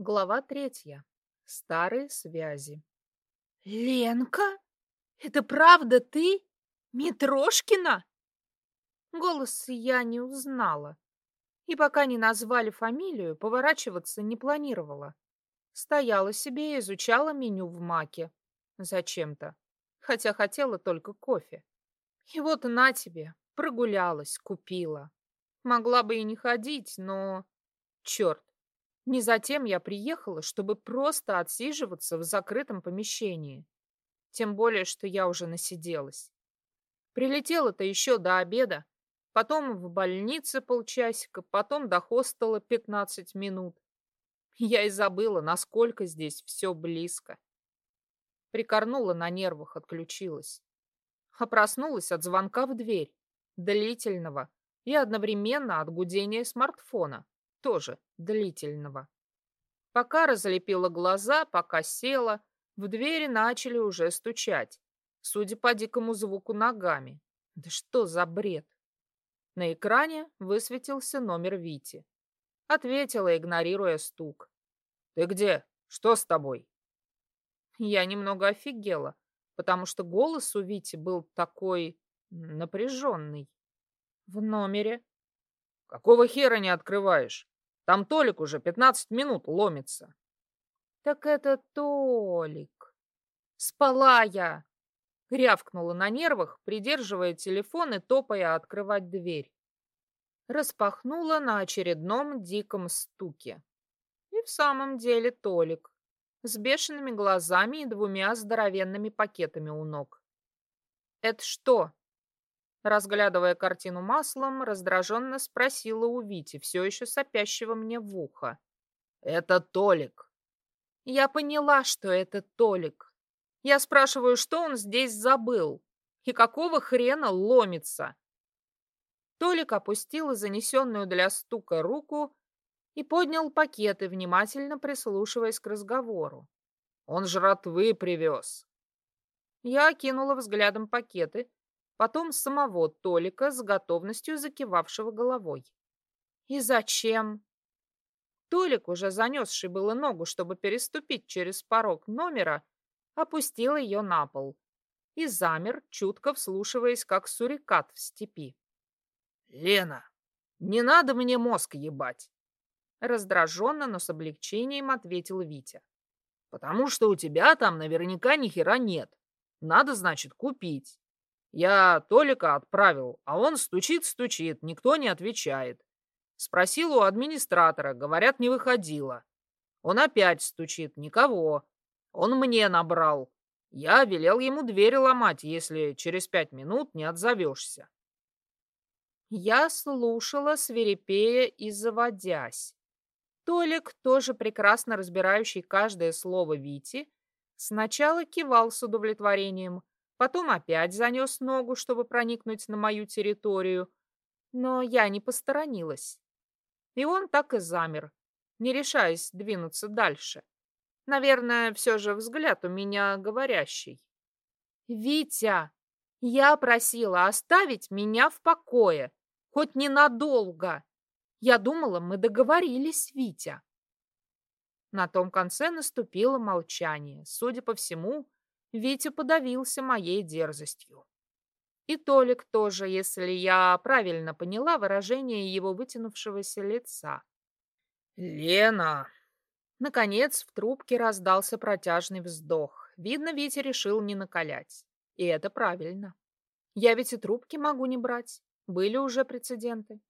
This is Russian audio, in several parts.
Глава третья. Старые связи. «Ленка? Это правда ты? Митрошкина?» Голос я не узнала. И пока не назвали фамилию, поворачиваться не планировала. Стояла себе и изучала меню в маке. Зачем-то. Хотя хотела только кофе. И вот на тебе, прогулялась, купила. Могла бы и не ходить, но... Черт, не затем я приехала, чтобы просто отсиживаться в закрытом помещении. Тем более, что я уже насиделась. Прилетела-то еще до обеда, потом в больнице полчасика, потом до хостела 15 минут. Я и забыла, насколько здесь все близко. Прикорнула на нервах, отключилась. А проснулась от звонка в дверь, длительного, и одновременно от гудения смартфона тоже длительного. Пока разлепила глаза, пока села, в двери начали уже стучать, судя по дикому звуку ногами. Да что за бред? На экране высветился номер Вити. Ответила, игнорируя стук. «Ты где? Что с тобой?» Я немного офигела, потому что голос у Вити был такой напряженный. В номере. «Какого хера не открываешь? Там Толик уже пятнадцать минут ломится. Так это Толик. Спала я. Рявкнула на нервах, придерживая телефон и топая открывать дверь. Распахнула на очередном диком стуке. И в самом деле Толик. С бешеными глазами и двумя здоровенными пакетами у ног. «Это что?» Разглядывая картину маслом, раздраженно спросила у Вити, все еще сопящего мне в ухо. «Это Толик». Я поняла, что это Толик. Я спрашиваю, что он здесь забыл? И какого хрена ломится? Толик опустил занесенную для стука руку и поднял пакеты, внимательно прислушиваясь к разговору. «Он жратвы привез». Я окинула взглядом пакеты, потом самого Толика с готовностью закивавшего головой. «И зачем?» Толик, уже занесший было ногу, чтобы переступить через порог номера, опустил ее на пол и замер, чутко вслушиваясь, как сурикат в степи. «Лена, не надо мне мозг ебать!» Раздраженно, но с облегчением ответил Витя. «Потому что у тебя там наверняка ни хера нет. Надо, значит, купить. Я Толика отправил, а он стучит-стучит, никто не отвечает. Спросил у администратора, говорят, не выходила. Он опять стучит, никого. Он мне набрал. Я велел ему дверь ломать, если через пять минут не отзовешься. Я слушала, свирепея и заводясь. Толик, тоже прекрасно разбирающий каждое слово Вити, сначала кивал с удовлетворением, Потом опять занес ногу, чтобы проникнуть на мою территорию, но я не посторонилась. И он так и замер, не решаясь двинуться дальше. Наверное, все же взгляд у меня говорящий. «Витя, я просила оставить меня в покое, хоть ненадолго. Я думала, мы договорились, Витя». На том конце наступило молчание. Судя по всему, Витя подавился моей дерзостью. И Толик тоже, если я правильно поняла выражение его вытянувшегося лица. «Лена!» Наконец в трубке раздался протяжный вздох. Видно, Витя решил не накалять. И это правильно. Я ведь и трубки могу не брать. Были уже прецеденты.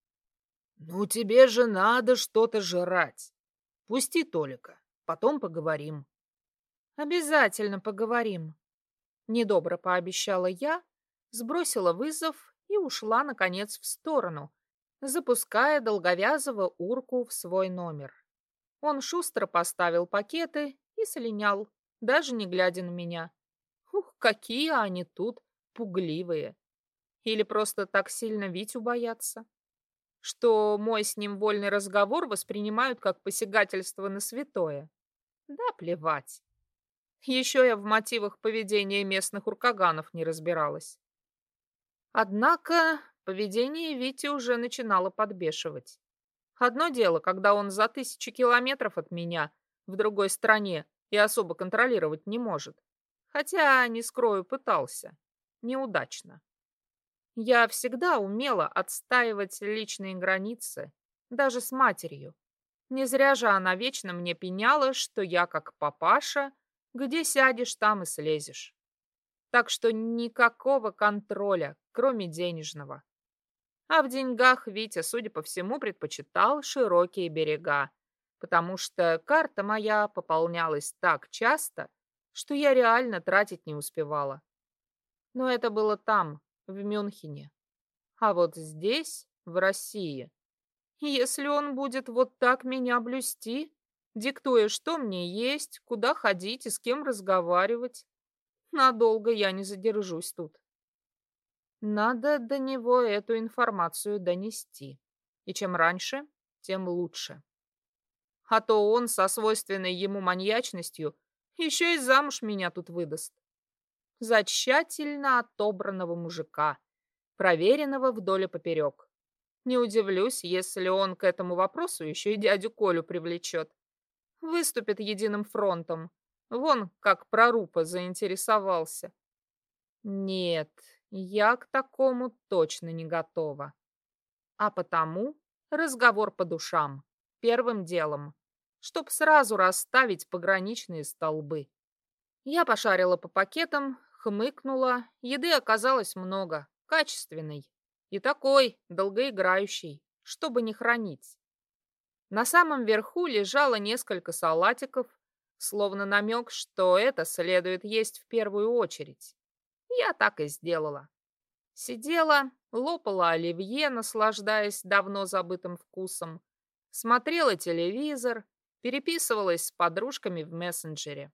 «Ну, тебе же надо что-то жрать. Пусти Толика, потом поговорим». Обязательно поговорим. Недобро пообещала я, сбросила вызов и ушла, наконец, в сторону, запуская долговязого урку в свой номер. Он шустро поставил пакеты и слинял, даже не глядя на меня. Ух, какие они тут пугливые. Или просто так сильно Витю боятся, что мой с ним вольный разговор воспринимают как посягательство на святое. Да плевать. Еще я в мотивах поведения местных уркаганов не разбиралась. Однако поведение Вити уже начинало подбешивать. Одно дело, когда он за тысячи километров от меня в другой стране и особо контролировать не может. Хотя, не скрою, пытался. Неудачно. Я всегда умела отстаивать личные границы, даже с матерью. Не зря же она вечно мне пеняла, что я как папаша, где сядешь, там и слезешь. Так что никакого контроля, кроме денежного. А в деньгах Витя, судя по всему, предпочитал широкие берега, потому что карта моя пополнялась так часто, что я реально тратить не успевала. Но это было там, в Мюнхене. А вот здесь, в России, если он будет вот так меня блюсти, диктуя, что мне есть, куда ходить и с кем разговаривать, надолго я не задержусь тут. Надо до него эту информацию донести. И чем раньше, тем лучше. А то он со свойственной ему маньячностью еще и замуж меня тут выдаст. За тщательно отобранного мужика, проверенного вдоль и поперек. Не удивлюсь, если он к этому вопросу еще и дядю Колю привлечет. Выступит единым фронтом. Вон как прорупа заинтересовался. Нет, я к такому точно не готова. А потому разговор по душам. Первым делом. Чтоб сразу расставить пограничные столбы. Я пошарила по пакетам, хмыкнула. Еды оказалось много, качественной. И такой, долгоиграющий, чтобы не хранить. На самом верху лежало несколько салатиков, словно намек, что это следует есть в первую очередь. Я так и сделала. Сидела, лопала оливье, наслаждаясь давно забытым вкусом, смотрела телевизор, переписывалась с подружками в мессенджере.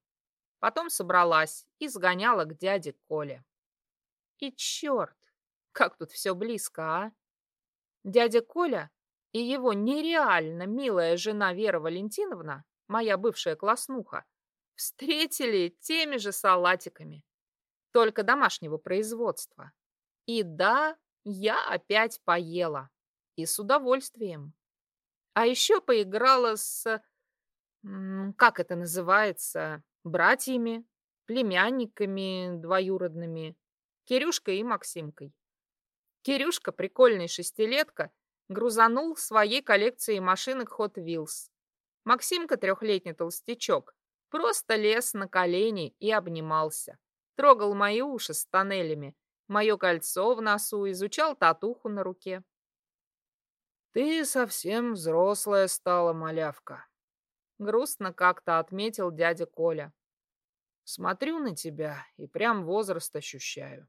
Потом собралась и сгоняла к дяде Коле. И черт, как тут все близко, а? Дядя Коля и его нереально милая жена Вера Валентиновна, моя бывшая класснуха, встретили теми же салатиками только домашнего производства. И да, я опять поела. И с удовольствием. А еще поиграла с... Как это называется? Братьями, племянниками двоюродными. Кирюшкой и Максимкой. Кирюшка, прикольный шестилетка, грузанул своей коллекцией машинок Hot Wheels. Максимка, трехлетний толстячок, просто лез на колени и обнимался. Трогал мои уши с тоннелями, мое кольцо в носу, изучал татуху на руке. «Ты совсем взрослая стала, малявка», — грустно как-то отметил дядя Коля. «Смотрю на тебя и прям возраст ощущаю».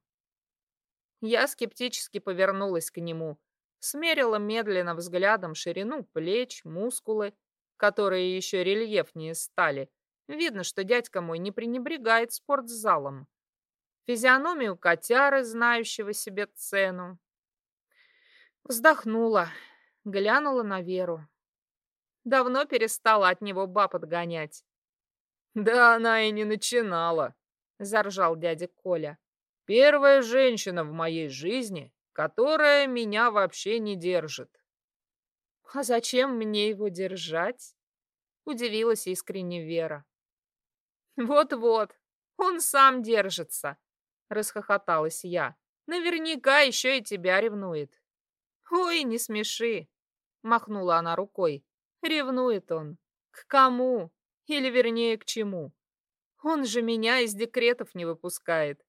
Я скептически повернулась к нему, смерила медленно взглядом ширину плеч, мускулы, которые еще рельефнее стали. Видно, что дядька мой не пренебрегает спортзалом физиономию котяры, знающего себе цену. Вздохнула, глянула на Веру. Давно перестала от него баб отгонять. «Да она и не начинала», — заржал дядя Коля. «Первая женщина в моей жизни, которая меня вообще не держит». «А зачем мне его держать?» — удивилась искренне Вера. «Вот-вот, он сам держится», — расхохоталась я. «Наверняка еще и тебя ревнует». «Ой, не смеши!» — махнула она рукой. «Ревнует он. К кому? Или, вернее, к чему? Он же меня из декретов не выпускает.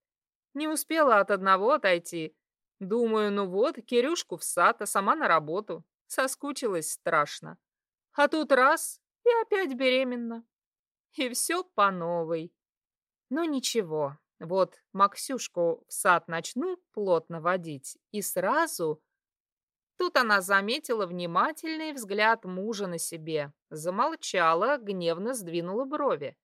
Не успела от одного отойти. Думаю, ну вот, Кирюшку в сад, а сама на работу. Соскучилась страшно. А тут раз — и опять беременна. И все по новой. Но ничего, вот Максюшку в сад начну плотно водить, и сразу... Тут она заметила внимательный взгляд мужа на себе, замолчала, гневно сдвинула брови.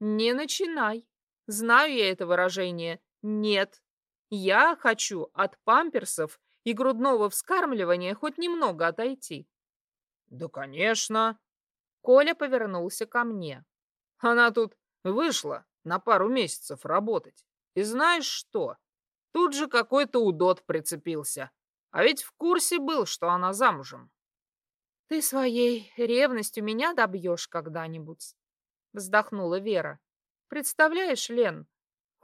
«Не начинай. Знаю я это выражение. Нет. Я хочу от памперсов и грудного вскармливания хоть немного отойти». «Да, конечно». Коля повернулся ко мне. «Она тут вышла, на пару месяцев работать. И знаешь что? Тут же какой-то удот прицепился. А ведь в курсе был, что она замужем. Ты своей ревностью меня добьешь когда-нибудь. вздохнула Вера. Представляешь, Лен,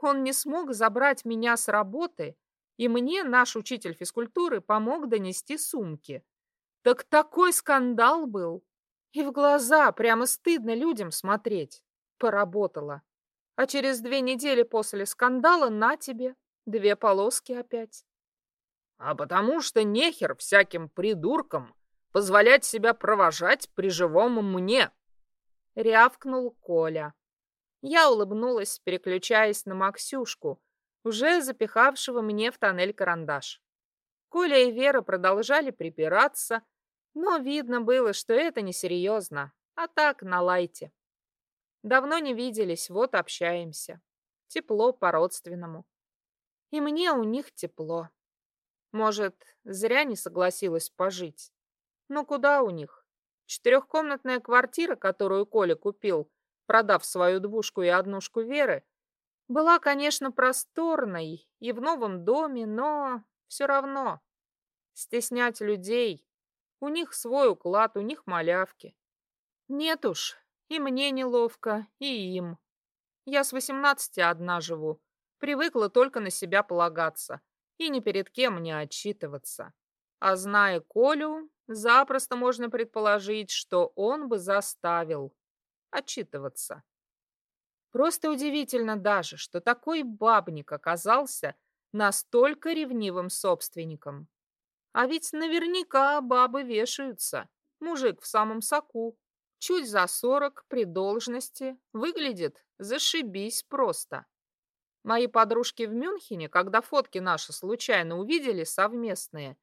он не смог забрать меня с работы, и мне наш учитель физкультуры помог донести сумки. Так такой скандал был. И в глаза прямо стыдно людям смотреть. Поработала. А через две недели после скандала на тебе две полоски опять. А потому что нехер всяким придуркам позволять себя провожать при живом мне. Рявкнул Коля. Я улыбнулась, переключаясь на Максюшку, уже запихавшего мне в тоннель карандаш. Коля и Вера продолжали припираться, но видно было, что это несерьезно, а так на лайте. Давно не виделись, вот общаемся. Тепло по-родственному. И мне у них тепло. Может, зря не согласилась пожить. Но куда у них? Четырехкомнатная квартира, которую Коля купил, продав свою двушку и однушку Веры, была, конечно, просторной и в новом доме, но все равно стеснять людей. У них свой уклад, у них малявки. Нет уж, и мне неловко, и им. Я с восемнадцати одна живу, привыкла только на себя полагаться и ни перед кем не отчитываться. А зная Колю, запросто можно предположить, что он бы заставил отчитываться. Просто удивительно даже, что такой бабник оказался настолько ревнивым собственником. А ведь наверняка бабы вешаются. Мужик в самом соку, чуть за сорок при должности, выглядит зашибись просто. Мои подружки в Мюнхене, когда фотки наши случайно увидели совместные,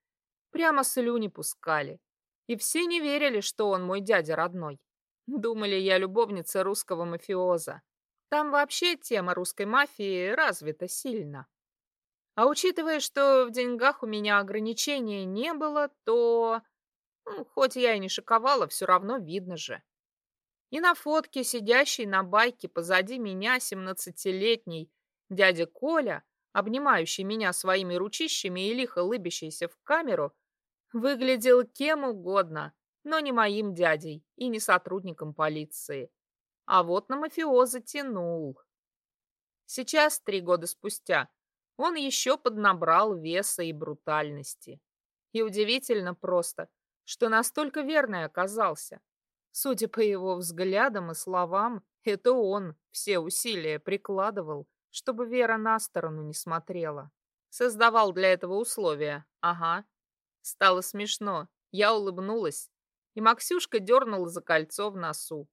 прямо слюни пускали. И все не верили, что он мой дядя родной. Думали, я любовница русского мафиоза. Там вообще тема русской мафии развита сильно. А учитывая, что в деньгах у меня ограничений не было, то, ну, хоть я и не шиковала, все равно видно же. И на фотке, сидящей на байке позади меня, семнадцатилетний дядя Коля, обнимающий меня своими ручищами и лихо лыбящийся в камеру, выглядел кем угодно, но не моим дядей и не сотрудником полиции. А вот на мафиоза тянул. Сейчас, три года спустя, он еще поднабрал веса и брутальности. И удивительно просто, что настолько верный оказался. Судя по его взглядам и словам, это он все усилия прикладывал, чтобы Вера на сторону не смотрела. Создавал для этого условия. Ага. Стало смешно. Я улыбнулась, и Максюшка дернула за кольцо в носу.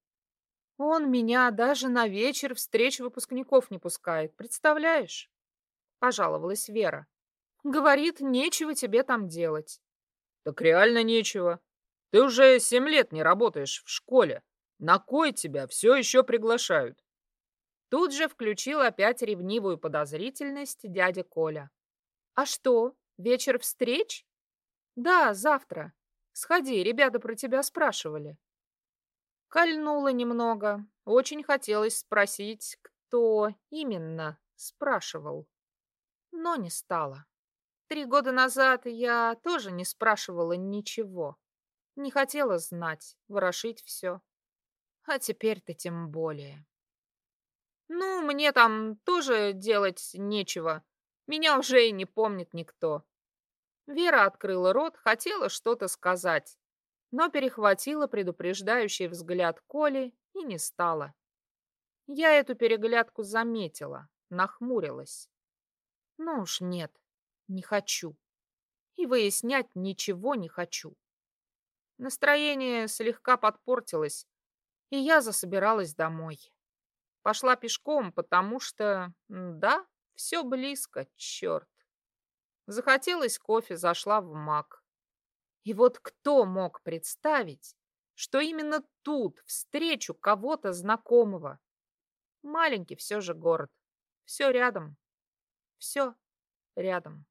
Он меня даже на вечер встреч выпускников не пускает, представляешь? Пожаловалась Вера. Говорит, нечего тебе там делать. Так реально нечего. Ты уже семь лет не работаешь в школе. На кой тебя все еще приглашают? Тут же включил опять ревнивую подозрительность дядя Коля. А что, вечер встреч? Да, завтра. Сходи, ребята про тебя спрашивали. Кольнуло немного. Очень хотелось спросить, кто именно спрашивал. Но не стало. Три года назад я тоже не спрашивала ничего. Не хотела знать, ворошить все. А теперь-то тем более. Ну, мне там тоже делать нечего. Меня уже и не помнит никто. Вера открыла рот, хотела что-то сказать но перехватила предупреждающий взгляд Коли и не стала. Я эту переглядку заметила, нахмурилась. Ну уж нет, не хочу. И выяснять ничего не хочу. Настроение слегка подпортилось, и я засобиралась домой. Пошла пешком, потому что, да, все близко, черт. Захотелось кофе, зашла в мак. И вот кто мог представить, что именно тут встречу кого-то знакомого? Маленький все же город. Все рядом. Все рядом.